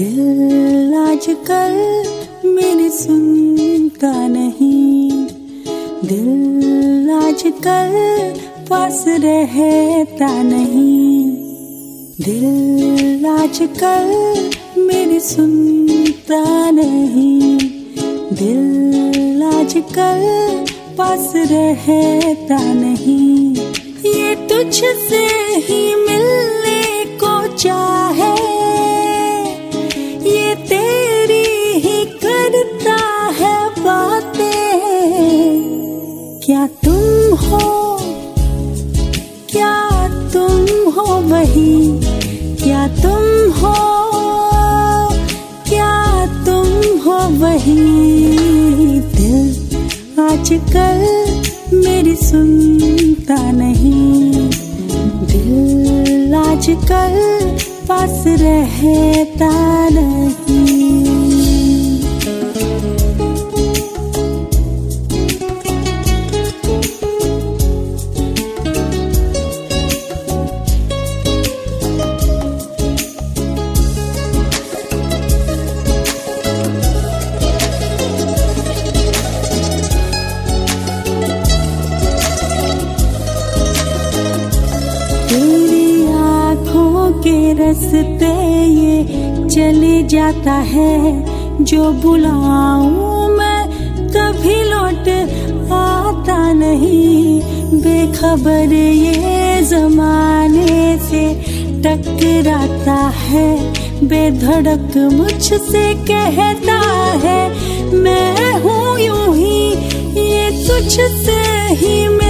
दिल आजकल मेरी सुनता नहीं। दिल आजकल पास रहता नहीं। दिल आजकल मेरी सुनता नहीं। दिल आजकल पास रहता नहीं। वही। क्या तुम हो, क्या तुम हो वही। दिल आजकल मेरी सुनता नहीं। दिल आजकल पास रहता नहीं। के रस्ते ये चले जाता है। जो बुलाऊं मैं कभी लौट आता नहीं। बेखबर ये जमाने से टकराता है। बेधड़क मुझसे कहता है, मैं हूँ यूँ ही, ये तुझसे ही मिलके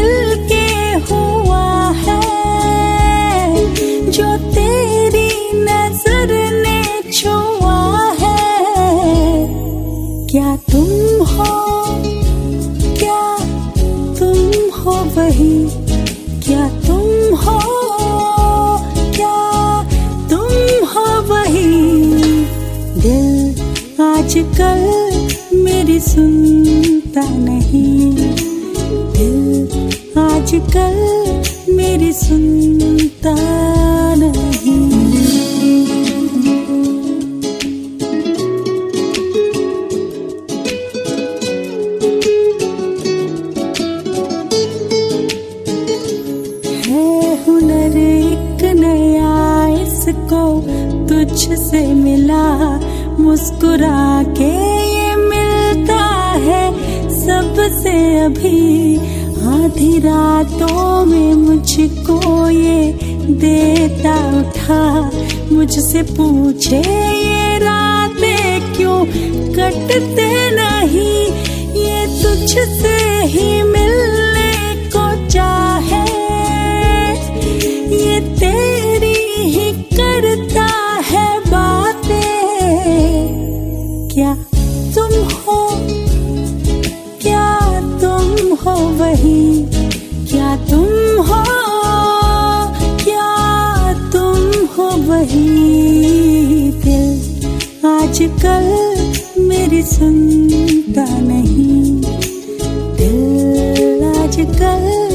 आजकल मेरी सुनता नहीं। दिल आजकल मेरी सुनता नहीं। हुनर एक नया इसको तुझसे मिला। मुस्कुरा के ये मिलता है सबसे अभी। आधी रातों में मुझको ये देता उठा। मुझसे पूछे, ये रातें क्यों कटते नहीं? ये तुझसे तुम हो क्या तुम हो वही दिल? आजकल मेरी सुनता नहीं। दिल आजकल